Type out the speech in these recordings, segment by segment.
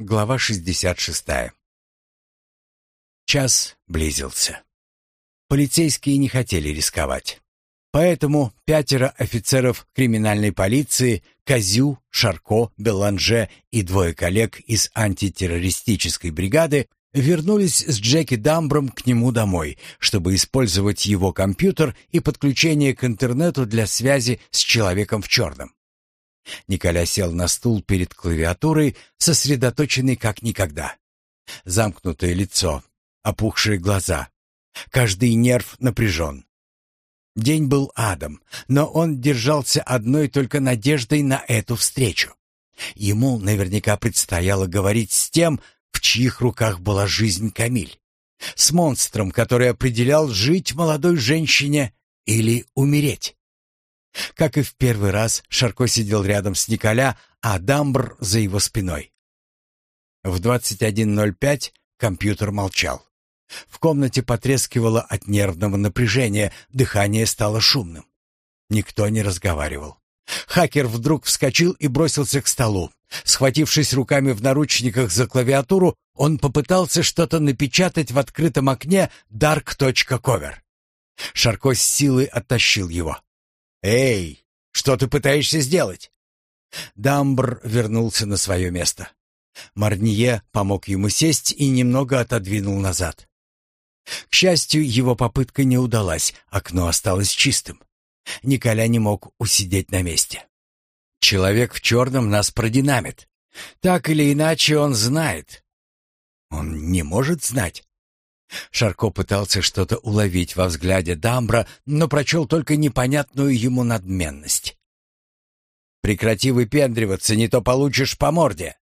Глава 66. Час близился. Полицейские не хотели рисковать. Поэтому пятеро офицеров криминальной полиции, Козю, Шарко, Беланже и двое коллег из антитеррористической бригады вернулись с Джеки Дамбром к нему домой, чтобы использовать его компьютер и подключение к интернету для связи с человеком в черном. Николя сел на стул перед клавиатурой, сосредоточенный как никогда. Замкнутое лицо, опухшие глаза. Каждый нерв напряжен. День был адом, но он держался одной только надеждой на эту встречу. Ему наверняка предстояло говорить с тем, в чьих руках была жизнь Камиль. С монстром, который определял жить молодой женщине или умереть. Как и в первый раз, Шарко сидел рядом с Николя, а Дамбр за его спиной. В 21.05 компьютер молчал. В комнате потрескивало от нервного напряжения, дыхание стало шумным. Никто не разговаривал. Хакер вдруг вскочил и бросился к столу. Схватившись руками в наручниках за клавиатуру, он попытался что-то напечатать в открытом окне dark.cover. Шарко с силой оттащил его. «Эй, что ты пытаешься сделать?» Дамбр вернулся на свое место. Марнье помог ему сесть и немного отодвинул назад. К счастью, его попытка не удалась, окно осталось чистым. Николя не мог усидеть на месте. «Человек в черном нас продинамит. Так или иначе он знает». «Он не может знать?» Шарко пытался что-то уловить во взгляде Дамбра, но прочел только непонятную ему надменность. «Прекрати выпендриваться, не то получишь по морде!»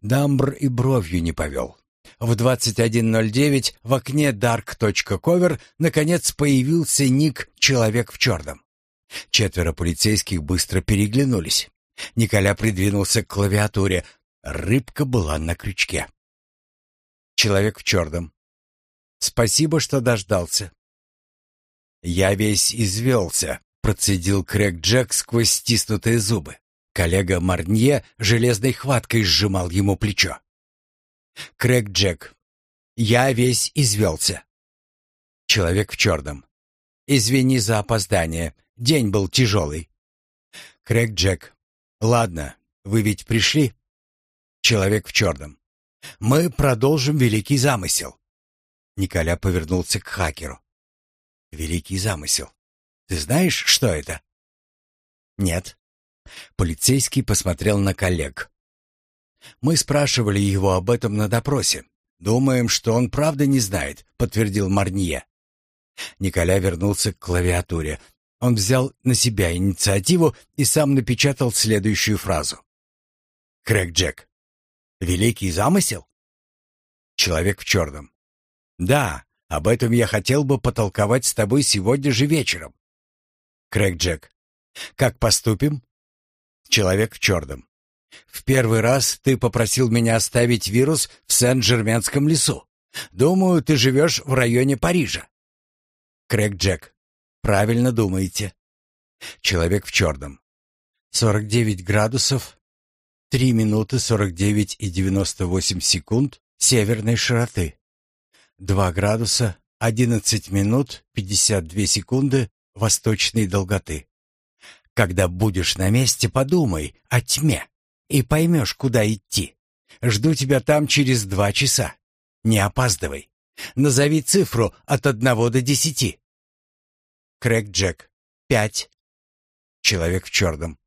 Дамбр и бровью не повел. В 21.09 в окне dark.cover наконец появился ник «Человек в черном». Четверо полицейских быстро переглянулись. Николя придвинулся к клавиатуре. Рыбка была на крючке. «Человек в черном. Спасибо, что дождался. Я весь извелся, процедил Крэг Джек сквозь стиснутые зубы. Коллега Марнье железной хваткой сжимал ему плечо. Крэг Джек. Я весь извелся. Человек в черном. Извини за опоздание. День был тяжелый. Крэг Джек. Ладно, вы ведь пришли? Человек в черном. Мы продолжим великий замысел. Николя повернулся к хакеру. «Великий замысел. Ты знаешь, что это?» «Нет». Полицейский посмотрел на коллег. «Мы спрашивали его об этом на допросе. Думаем, что он правда не знает», — подтвердил Марнье. Николя вернулся к клавиатуре. Он взял на себя инициативу и сам напечатал следующую фразу. «Крэг Джек. Великий замысел?» Человек в черном. Да, об этом я хотел бы потолковать с тобой сегодня же вечером. Крэг Джек. Как поступим? Человек в черном. В первый раз ты попросил меня оставить вирус в Сен-Жерменском лесу. Думаю, ты живешь в районе Парижа. Крэг Джек. Правильно думаете. Человек в черном. 49 градусов, 3 минуты 49 и 98 секунд северной широты. 2 градуса 11 минут 52 секунды восточной долготы. Когда будешь на месте, подумай о тьме и поймешь, куда идти. Жду тебя там через два часа. Не опаздывай. Назови цифру от одного до десяти. Крэг Джек. Пять. Человек в черном.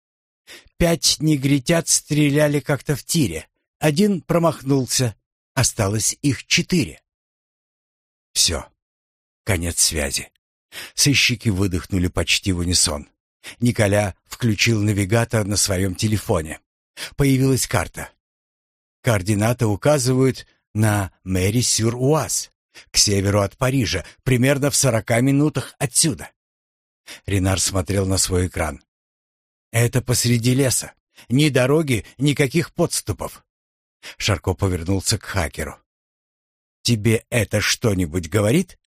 Пять негритят стреляли как-то в тире. Один промахнулся. Осталось их четыре. Все. Конец связи. Сыщики выдохнули почти в унисон. Николя включил навигатор на своем телефоне. Появилась карта. Координаты указывают на Мэри-Сюр-Уаз, к северу от Парижа, примерно в сорока минутах отсюда. Ренар смотрел на свой экран. «Это посреди леса. Ни дороги, никаких подступов». Шарко повернулся к хакеру. Тебе это что-нибудь говорит?»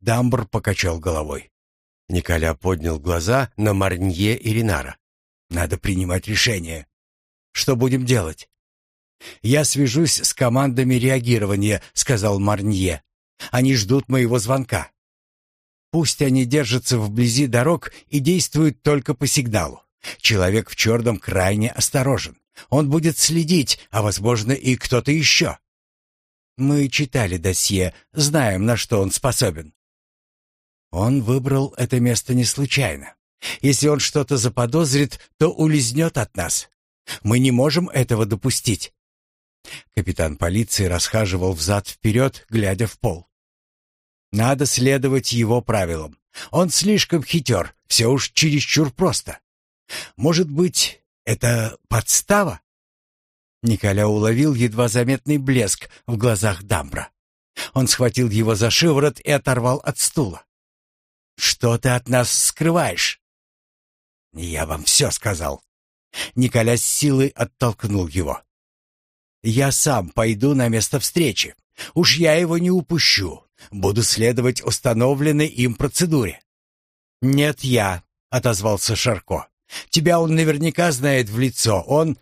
Дамбр покачал головой. Николя поднял глаза на Марнье и Ринара. «Надо принимать решение. Что будем делать?» «Я свяжусь с командами реагирования», — сказал Марнье. «Они ждут моего звонка. Пусть они держатся вблизи дорог и действуют только по сигналу. Человек в черном крайне осторожен. Он будет следить, а, возможно, и кто-то еще. Мы читали досье, знаем, на что он способен. Он выбрал это место не случайно. Если он что-то заподозрит, то улизнет от нас. Мы не можем этого допустить. Капитан полиции расхаживал взад-вперед, глядя в пол. Надо следовать его правилам. Он слишком хитер, все уж чересчур просто. Может быть, это подстава? Николя уловил едва заметный блеск в глазах Дамбра. Он схватил его за шиворот и оторвал от стула. «Что ты от нас скрываешь?» «Я вам все сказал». Николя с силой оттолкнул его. «Я сам пойду на место встречи. Уж я его не упущу. Буду следовать установленной им процедуре». «Нет, я», — отозвался Шарко. «Тебя он наверняка знает в лицо. Он...»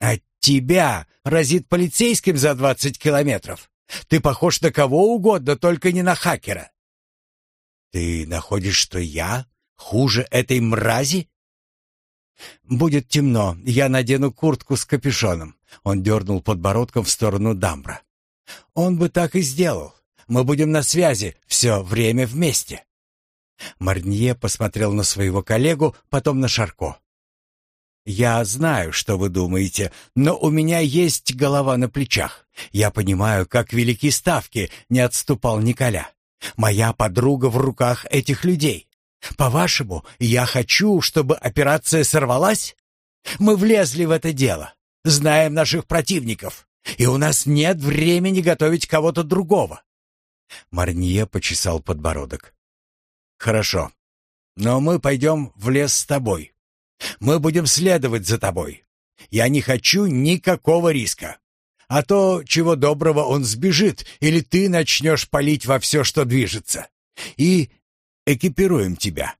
«От тебя разит полицейским за двадцать километров. Ты похож на кого угодно, только не на хакера». «Ты находишь, что я хуже этой мрази?» «Будет темно. Я надену куртку с капюшоном». Он дернул подбородком в сторону Дамбра. «Он бы так и сделал. Мы будем на связи все время вместе». Марнье посмотрел на своего коллегу, потом на Шарко. «Я знаю, что вы думаете, но у меня есть голова на плечах. Я понимаю, как велики ставки», — не отступал Николя. «Моя подруга в руках этих людей. По-вашему, я хочу, чтобы операция сорвалась? Мы влезли в это дело, знаем наших противников, и у нас нет времени готовить кого-то другого. Марнье почесал подбородок. «Хорошо. Но мы пойдем в лес с тобой. Мы будем следовать за тобой. Я не хочу никакого риска. А то, чего доброго, он сбежит, или ты начнешь палить во все, что движется. И экипируем тебя.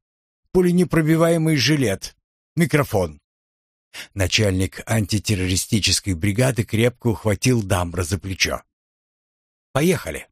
Пуленепробиваемый жилет, микрофон». Начальник антитеррористической бригады крепко ухватил Дамбра за плечо. «Поехали!»